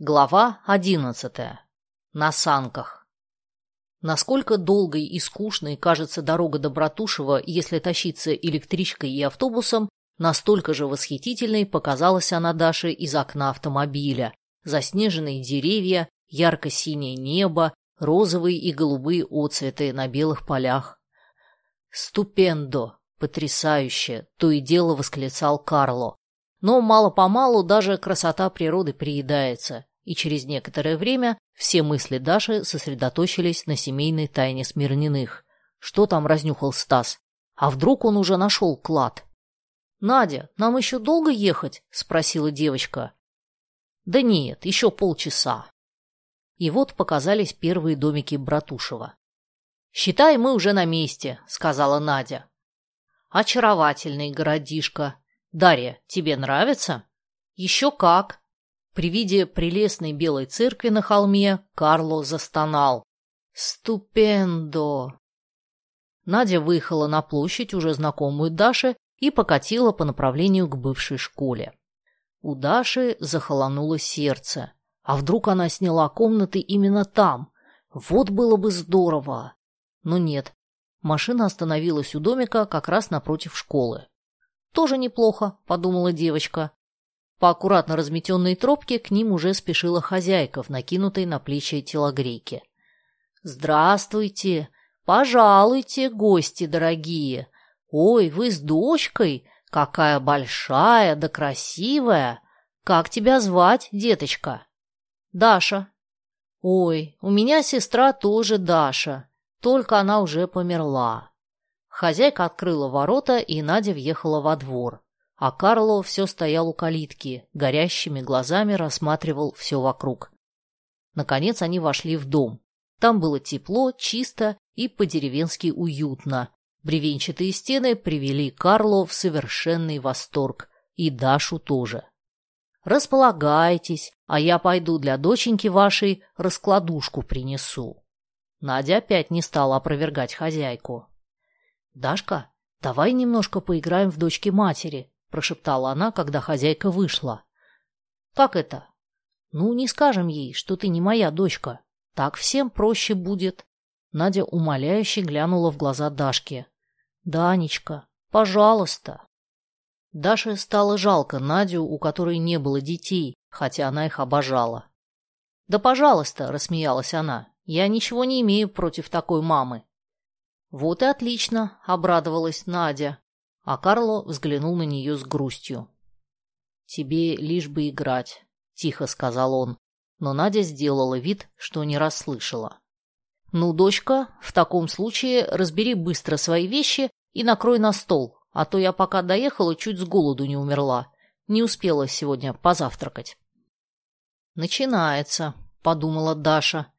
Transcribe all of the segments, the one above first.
Глава одиннадцатая. На санках. Насколько долгой и скучной кажется дорога до Братушева, если тащиться электричкой и автобусом, настолько же восхитительной показалась она Даше из окна автомобиля. Заснеженные деревья, ярко-синее небо, розовые и голубые оцветы на белых полях. «Ступендо! Потрясающе!» — то и дело восклицал Карло. Но мало-помалу даже красота природы приедается, и через некоторое время все мысли Даши сосредоточились на семейной тайне Смирниных. Что там разнюхал Стас? А вдруг он уже нашел клад? «Надя, нам еще долго ехать?» — спросила девочка. «Да нет, еще полчаса». И вот показались первые домики Братушева. «Считай, мы уже на месте», — сказала Надя. «Очаровательный городишко», «Дарья, тебе нравится?» «Еще как!» При виде прелестной белой церкви на холме Карло застонал. «Ступендо!» Надя выехала на площадь, уже знакомую Даше, и покатила по направлению к бывшей школе. У Даши захолонуло сердце. А вдруг она сняла комнаты именно там? Вот было бы здорово! Но нет. Машина остановилась у домика как раз напротив школы. Тоже неплохо, подумала девочка. По аккуратно разметенной тропке к ним уже спешила хозяйка в накинутой на плечи телогрейке. «Здравствуйте! Пожалуйте, гости дорогие! Ой, вы с дочкой? Какая большая да красивая! Как тебя звать, деточка?» «Даша». «Ой, у меня сестра тоже Даша, только она уже померла. Хозяйка открыла ворота, и Надя въехала во двор. А Карло все стоял у калитки, горящими глазами рассматривал все вокруг. Наконец они вошли в дом. Там было тепло, чисто и по-деревенски уютно. Бревенчатые стены привели Карло в совершенный восторг. И Дашу тоже. «Располагайтесь, а я пойду для доченьки вашей раскладушку принесу». Надя опять не стала опровергать хозяйку. «Дашка, давай немножко поиграем в дочки матери», – прошептала она, когда хозяйка вышла. «Как это?» «Ну, не скажем ей, что ты не моя дочка. Так всем проще будет». Надя умоляюще глянула в глаза Дашке. «Данечка, пожалуйста». Даше стало жалко Надю, у которой не было детей, хотя она их обожала. «Да пожалуйста», — рассмеялась она, — «я ничего не имею против такой мамы. «Вот и отлично», — обрадовалась Надя, а Карло взглянул на нее с грустью. «Тебе лишь бы играть», — тихо сказал он, но Надя сделала вид, что не расслышала. «Ну, дочка, в таком случае разбери быстро свои вещи и накрой на стол, а то я пока доехала, чуть с голоду не умерла. Не успела сегодня позавтракать». «Начинается», — подумала Даша.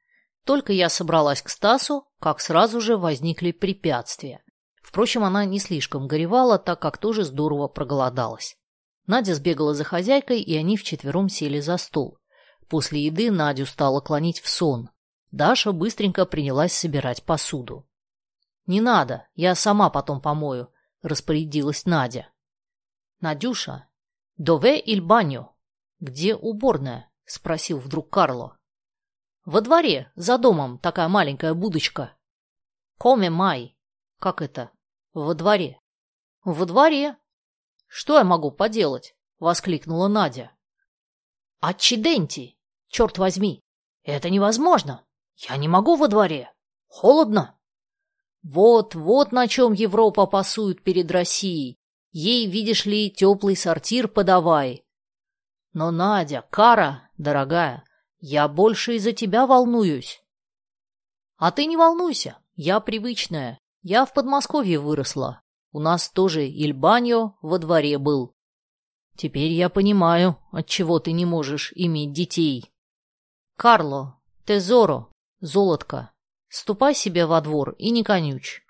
Только я собралась к Стасу, как сразу же возникли препятствия. Впрочем, она не слишком горевала, так как тоже здорово проголодалась. Надя сбегала за хозяйкой, и они вчетвером сели за стол. После еды Надю стало клонить в сон. Даша быстренько принялась собирать посуду. «Не надо, я сама потом помою», — распорядилась Надя. «Надюша, дове иль баню?» «Где уборная?» — спросил вдруг Карло. Во дворе, за домом, такая маленькая будочка. Коме май. Как это? Во дворе. Во дворе. Что я могу поделать? Воскликнула Надя. Отчиденти. Черт возьми. Это невозможно. Я не могу во дворе. Холодно. Вот, вот на чем Европа пасует перед Россией. Ей, видишь ли, теплый сортир подавай. Но, Надя, Кара, дорогая, я больше из-за тебя волнуюсь. А ты не волнуйся, я привычная. Я в Подмосковье выросла. У нас тоже Ильбаньо во дворе был. Теперь я понимаю, отчего ты не можешь иметь детей. Карло, Тезоро, золотко, ступай себе во двор и не конючь.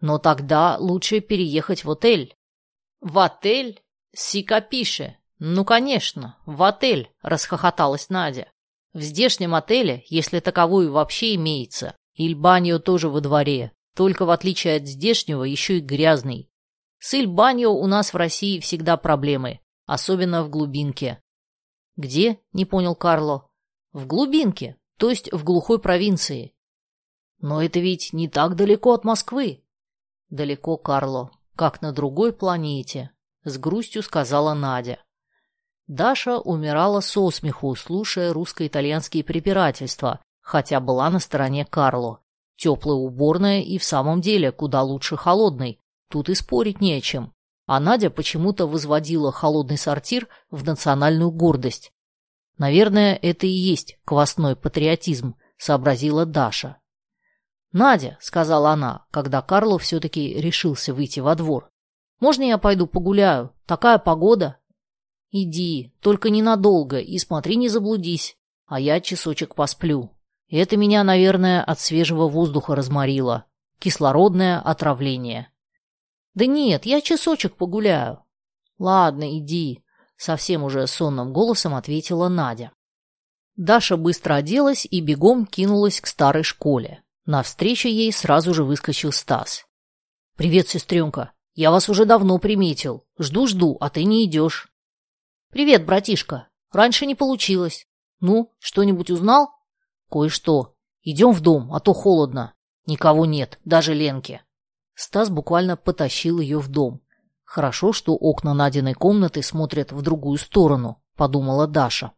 Но тогда лучше переехать в отель. В отель? Сикапише. Ну, конечно, в отель, расхохоталась Надя. В здешнем отеле, если таковую вообще имеется, Ильбанио тоже во дворе, только в отличие от здешнего еще и грязный. С Ильбанио у нас в России всегда проблемы, особенно в глубинке. Где? Не понял Карло. В глубинке, то есть в глухой провинции. Но это ведь не так далеко от Москвы. Далеко, Карло, как на другой планете, с грустью сказала Надя. Даша умирала со смеху, слушая русско-итальянские препирательства, хотя была на стороне Карло. Теплая уборная и в самом деле куда лучше холодной, тут и спорить не о чем. А Надя почему-то возводила холодный сортир в национальную гордость. Наверное, это и есть квасной патриотизм, сообразила Даша. «Надя», — сказала она, когда Карло все-таки решился выйти во двор, — «можно я пойду погуляю? Такая погода». «Иди, только ненадолго, и смотри, не заблудись, а я часочек посплю». Это меня, наверное, от свежего воздуха разморило. Кислородное отравление. Да нет, я часочек погуляю. Ладно, иди, совсем уже сонным голосом ответила Надя. Даша быстро оделась и бегом кинулась к старой школе. Навстречу ей сразу же выскочил Стас. «Привет, сестренка. Я вас уже давно приметил. Жду-жду, а ты не идешь». «Привет, братишка. Раньше не получилось. Ну, что-нибудь узнал?» «Кое-что. Идем в дом, а то холодно. Никого нет, даже Ленки». Стас буквально потащил ее в дом. «Хорошо, что окна Надиной комнаты смотрят в другую сторону», — подумала Даша.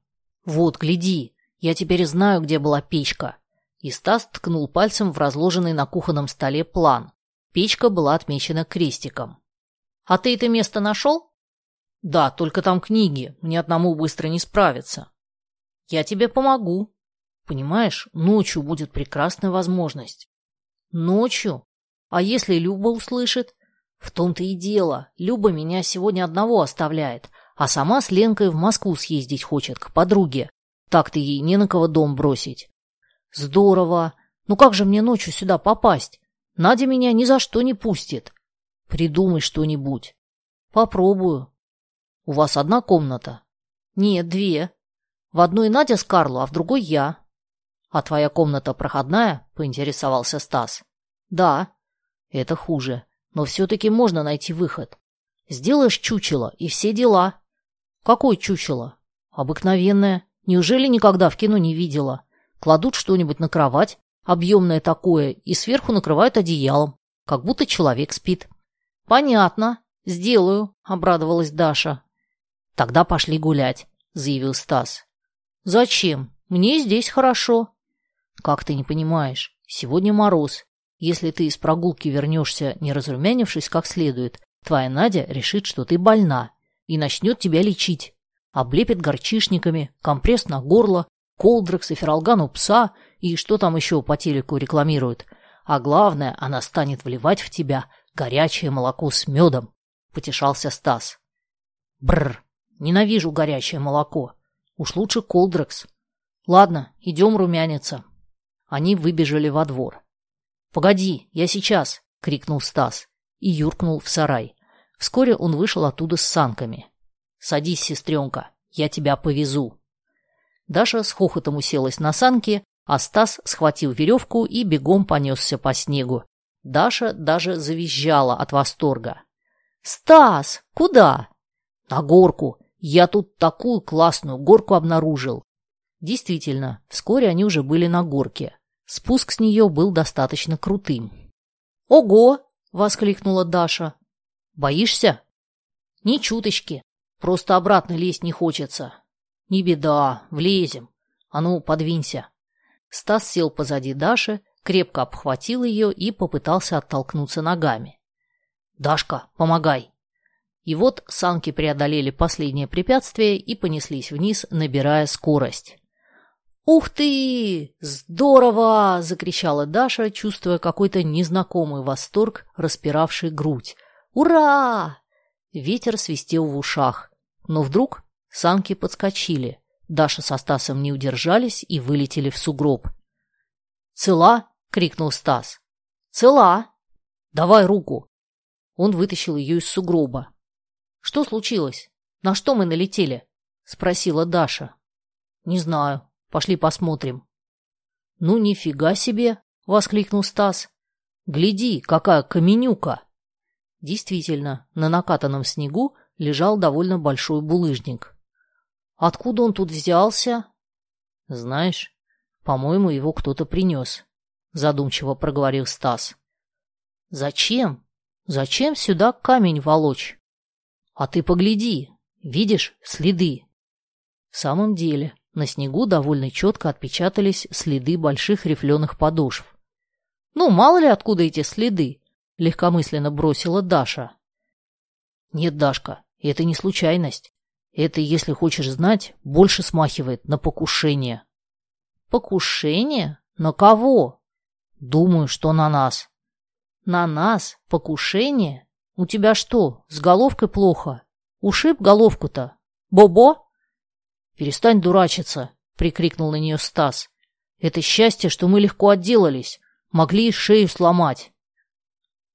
«Вот, гляди, я теперь знаю, где была печка». И Стас ткнул пальцем в разложенный на кухонном столе план. Печка была отмечена крестиком. «А ты это место нашел?» «Да, только там книги, мне одному быстро не справиться». «Я тебе помогу», Понимаешь, ночью будет прекрасная возможность. Ночью? А если Люба услышит? В том-то и дело. Люба меня сегодня одного оставляет, а сама с Ленкой в Москву съездить хочет, к подруге. Так-то ей не на кого дом бросить. Здорово. Ну как же мне ночью сюда попасть? Надя меня ни за что не пустит. Придумай что-нибудь. Попробую. У вас одна комната? Нет, две. В одной Надя с Карло, а в другой я. «А твоя комната проходная?» – поинтересовался Стас. «Да». «Это хуже. Но все-таки можно найти выход. Сделаешь чучело, и все дела». «Какое чучело?» «Обыкновенное. Неужели никогда в кино не видела? Кладут что-нибудь на кровать, объемное такое, и сверху накрывают одеялом, как будто человек спит». «Понятно. Сделаю», — обрадовалась Даша. «Тогда пошли гулять», — заявил Стас. «Зачем? Мне здесь хорошо». «Как ты не понимаешь? Сегодня мороз. Если ты из прогулки вернешься, не разрумянившись как следует, твоя Надя решит, что ты больна, и начнет тебя лечить. Облепит горчишниками, компресс на горло, колдрекс и фералган пса, и что там еще по телеку рекламируют. А главное, она станет вливать в тебя горячее молоко с медом», — потешался Стас. Бррр, ненавижу горячее молоко. Уж лучше колдрекс. Ладно, идем румяниться. Они выбежали во двор. «Погоди, я сейчас!» — крикнул Стас и юркнул в сарай. Вскоре он вышел оттуда с санками. «Садись, сестренка, я тебя повезу». Даша с хохотом уселась на санки, а Стас схватил веревку и бегом понесся по снегу. Даша даже завизжала от восторга. «Стас, куда?» «На горку. Я тут такую классную горку обнаружил». Действительно, вскоре они уже были на горке. Спуск с нее был достаточно крутым. «Ого!» — воскликнула Даша. «Боишься?» «Ни чуточки. Просто обратно лезть не хочется». «Не беда, влезем. А ну, подвинься». Стас сел позади Даши, крепко обхватил ее и попытался оттолкнуться ногами. «Дашка, помогай!» И вот санки преодолели последнее препятствие и понеслись вниз, набирая скорость. «Ух ты! Здорово!» — закричала Даша, чувствуя какой-то незнакомый восторг, распиравший грудь. «Ура!» Ветер свистел в ушах. Но вдруг санки подскочили. Даша со Стасом не удержались и вылетели в сугроб. «Цела?» — крикнул Стас. «Цела!» «Давай руку!» Он вытащил ее из сугроба. «Что случилось? На что мы налетели?» — спросила Даша. «Не знаю», Пошли посмотрим. Ну, нифига себе! воскликнул Стас. Гляди, какая каменюка! Действительно, на накатанном снегу лежал довольно большой булыжник. Откуда он тут взялся? Знаешь, по-моему, его кто-то принес, задумчиво проговорил Стас. Зачем? Зачем сюда камень волочь? А ты погляди, видишь следы? В самом деле, на снегу довольно четко отпечатались следы больших рифленых подошв. Ну, мало ли откуда эти следы, легкомысленно бросила Даша. Нет, Дашка, это не случайность. Это, если хочешь знать, больше смахивает на покушение. Покушение? На кого? Думаю, что на нас. На нас? Покушение? У тебя что, с головкой плохо? Ушиб головку-то? Бобо? Перестань дурачиться, прикрикнул на нее Стас. Это счастье, что мы легко отделались. Могли шею сломать.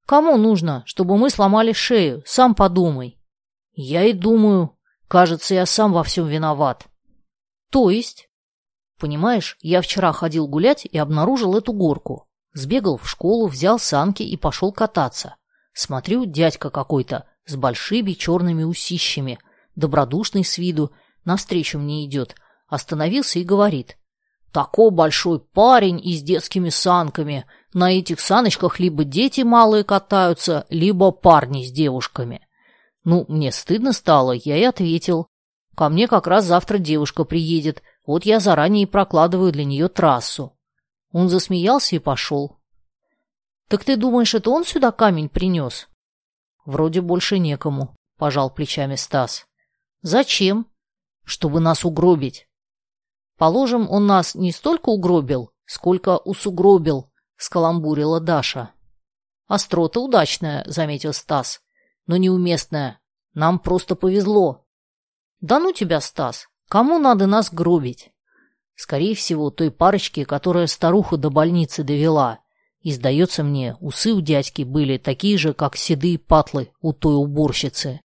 Кому нужно, чтобы мы сломали шею? Сам подумай. Я и думаю, Кажется, я сам во всем виноват. То есть? Понимаешь, я вчера ходил гулять и обнаружил эту горку. Сбегал в школу, взял санки и пошел кататься. Смотрю, дядька какой-то, с большими черными усищами, добродушный с виду, навстречу мне идет. Остановился и говорит. Такой большой парень и с детскими санками. На этих саночках либо дети малые катаются, либо парни с девушками. Ну, мне стыдно стало, я и ответил. Ко мне как раз завтра девушка приедет, вот я заранее прокладываю для нее трассу. Он засмеялся и пошел. Так ты думаешь, это он сюда камень принес? Вроде больше некому, пожал плечами Стас. Зачем? Чтобы нас угробить. Положим, он нас не столько угробил, сколько усугробил, скаламбурила Даша. Острота удачная, заметил Стас но неуместная. Нам просто повезло. Да ну тебя, Стас, кому надо нас гробить? Скорее всего, той парочке, которая старуху до больницы довела. И, сдается мне, усы у дядьки были такие же, как седые патлы у той уборщицы.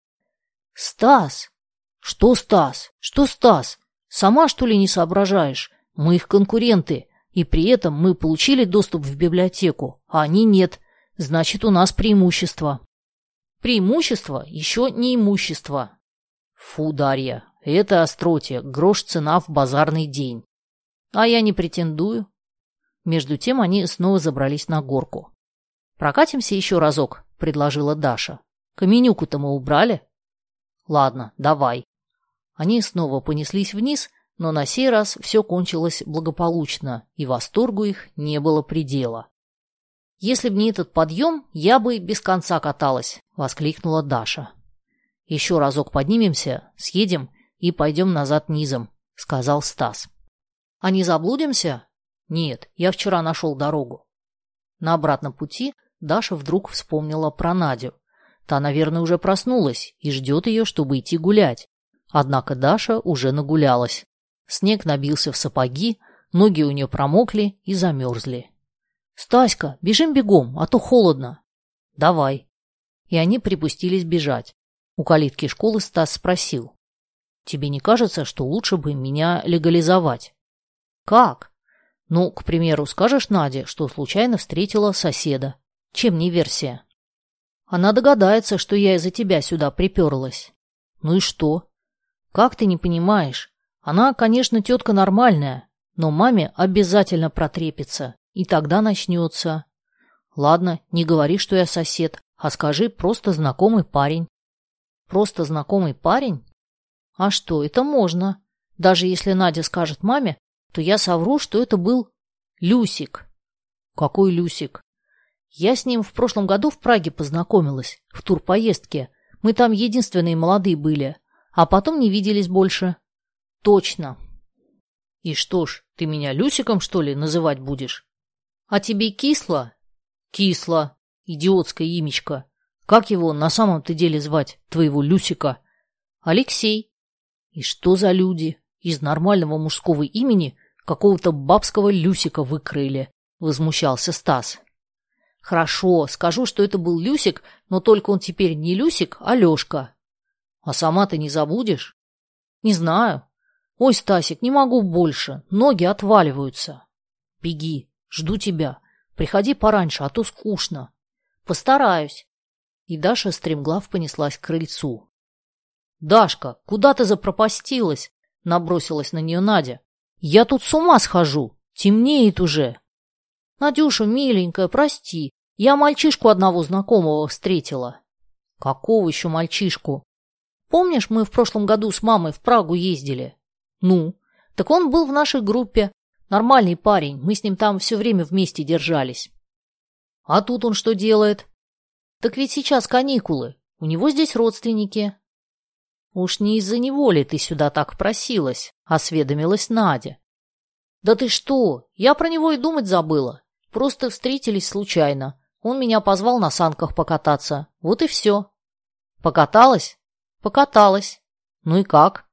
Стас! Что, Стас? Что, Стас? Сама, что ли, не соображаешь? Мы их конкуренты, и при этом мы получили доступ в библиотеку, а они нет. Значит, у нас преимущество. Преимущество еще не имущество. Фу, Дарья, это остроте, грош цена в базарный день. А я не претендую. Между тем они снова забрались на горку. «Прокатимся еще разок», — предложила Даша. «Каменюку-то мы убрали?» «Ладно, давай». Они снова понеслись вниз, но на сей раз все кончилось благополучно, и восторгу их не было предела. «Если б не этот подъем, я бы без конца каталась», — воскликнула Даша. «Еще разок поднимемся, съедем и пойдем назад низом», — сказал Стас. «А не заблудимся?» «Нет, я вчера нашел дорогу». На обратном пути Даша вдруг вспомнила про Надю. Та, наверное, уже проснулась и ждет ее, чтобы идти гулять. Однако Даша уже нагулялась. Снег набился в сапоги, ноги у нее промокли и замерзли. «Стаська, бежим бегом, а то холодно». «Давай». И они припустились бежать. У калитки школы Стас спросил. «Тебе не кажется, что лучше бы меня легализовать?» «Как?» «Ну, к примеру, скажешь Наде, что случайно встретила соседа. Чем не версия?» «Она догадается, что я из-за тебя сюда приперлась». «Ну и что?» «Как ты не понимаешь? Она, конечно, тетка нормальная, но маме обязательно протрепится. И тогда начнется. Ладно, не говори, что я сосед, а скажи просто знакомый парень. Просто знакомый парень? А что, это можно. Даже если Надя скажет маме, то я совру, что это был Люсик. Какой Люсик? Я с ним в прошлом году в Праге познакомилась, в турпоездке. Мы там единственные молодые были, а потом не виделись больше. Точно. И что ж, ты меня Люсиком, что ли, называть будешь? А тебе кисло? Кисло. Идиотское имечко. Как его на самом-то деле звать, твоего Люсика? Алексей. И что за люди? Из нормального мужского имени какого-то бабского Люсика выкрыли, возмущался Стас. Хорошо, скажу, что это был Люсик, но только он теперь не Люсик, а Лешка. А сама ты не забудешь? Не знаю. Ой, Стасик, не могу больше, ноги отваливаются. Беги, Жду тебя. Приходи пораньше, а то скучно. Постараюсь. И Даша стремглав понеслась к крыльцу. Дашка, куда ты запропастилась? Набросилась на нее Надя. Я тут с ума схожу. Темнеет уже. Надюша, миленькая, прости. Я мальчишку одного знакомого встретила. Какого еще мальчишку? Помнишь, мы в прошлом году с мамой в Прагу ездили? Ну, так он был в нашей группе. Нормальный парень, мы с ним там все время вместе держались. А тут он что делает? Так ведь сейчас каникулы. У него здесь родственники. Уж не из-за него ли ты сюда так просилась? Осведомилась Надя. Да ты что? Я про него и думать забыла. Просто встретились случайно. Он меня позвал на санках покататься. Вот и все. Покаталась? Покаталась. Ну и как?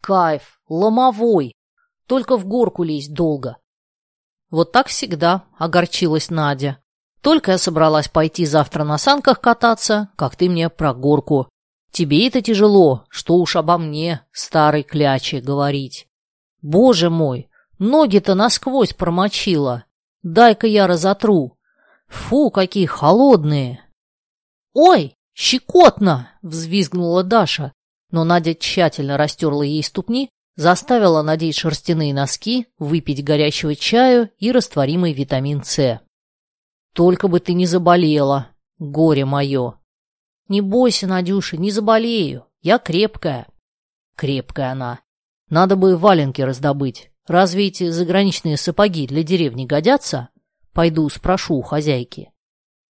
Кайф, ломовой. Только в горку лезть долго. Вот так всегда, огорчилась Надя. Только я собралась пойти завтра на санках кататься, как ты мне про горку. Тебе это тяжело, что уж обо мне, старой кляче, говорить. Боже мой, ноги-то насквозь промочила. Дай-ка я разотру. Фу, какие холодные. Ой, щекотно! Взвизгнула Даша, но Надя тщательно растерла ей ступни, заставила надеть шерстяные носки, выпить горячего чаю и растворимый витамин С. «Только бы ты не заболела, горе мое!» «Не бойся, Надюша, не заболею, я крепкая». Крепкая она. Надо бы валенки раздобыть. Разве эти заграничные сапоги для деревни годятся? Пойду спрошу у хозяйки.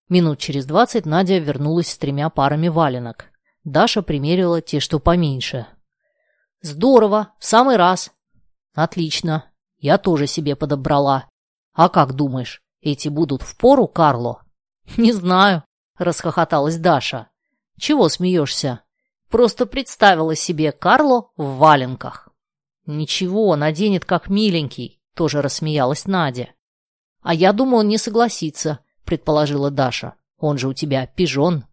Минут через двадцать Надя вернулась с тремя парами валенок. Даша примерила те, что поменьше. «Здорово, в самый раз». «Отлично. Я тоже себе подобрала. А как думаешь, эти будут в пору, Карло?» «Не знаю», — расхохоталась Даша. «Чего смеешься? Просто представила себе Карло в валенках». «Ничего, наденет как миленький», — тоже рассмеялась Надя. «А я думаю, он не согласится», — предположила Даша. «Он же у тебя пижон».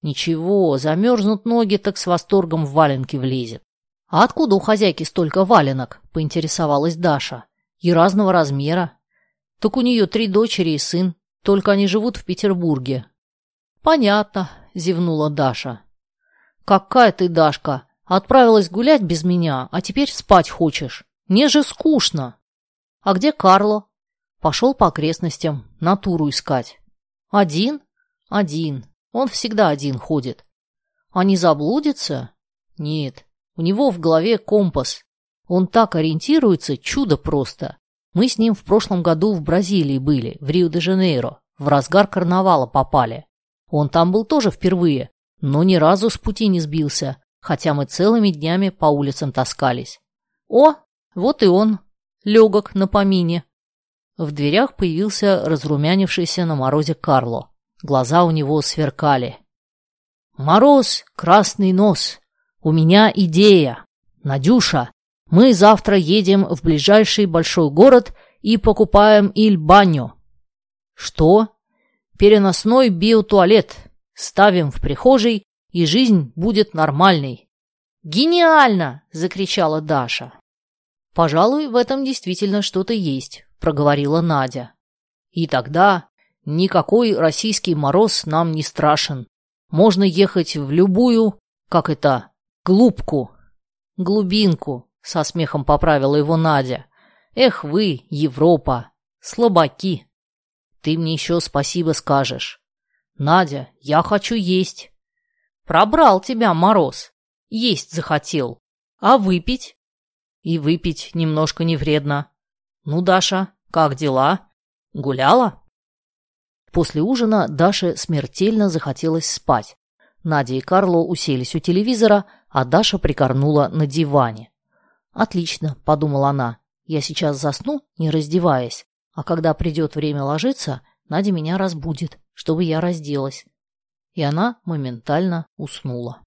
Ничего, замерзнут ноги, так с восторгом в валенки влезет. А откуда у хозяйки столько валенок? Поинтересовалась Даша. И разного размера. Так у нее три дочери и сын, только они живут в Петербурге. Понятно, зевнула Даша. Какая ты, Дашка, отправилась гулять без меня, а теперь спать хочешь. Мне же скучно. А где Карло? Пошел по окрестностям, натуру искать. Один? Один. Он всегда один ходит. А не заблудится? Нет. У него в голове компас. Он так ориентируется, чудо просто. Мы с ним в прошлом году в Бразилии были, в Рио-де-Жанейро. В разгар карнавала попали. Он там был тоже впервые, но ни разу с пути не сбился, хотя мы целыми днями по улицам таскались. О, вот и он, легок на помине. В дверях появился разрумянившийся на морозе Карло. Глаза у него сверкали. «Мороз, красный нос, у меня идея. Надюша, мы завтра едем в ближайший большой город и покупаем иль-баню». «Что?» «Переносной биотуалет. Ставим в прихожей, и жизнь будет нормальной». «Гениально!» — закричала Даша. «Пожалуй, в этом действительно что-то есть», — проговорила Надя. «И тогда Никакой российский мороз нам не страшен. Можно ехать в любую, как это, глубку. Глубинку, со смехом поправила его Надя. Эх вы, Европа, слабаки. Ты мне еще спасибо скажешь. Надя, я хочу есть. Пробрал тебя мороз. Есть захотел. А выпить? И выпить немножко не вредно. Ну, Даша, как дела? Гуляла? После ужина Даше смертельно захотелось спать. Надя и Карло уселись у телевизора, а Даша прикорнула на диване. «Отлично», — подумала она, — «я сейчас засну, не раздеваясь, а когда придет время ложиться, Надя меня разбудит, чтобы я разделась». И она моментально уснула.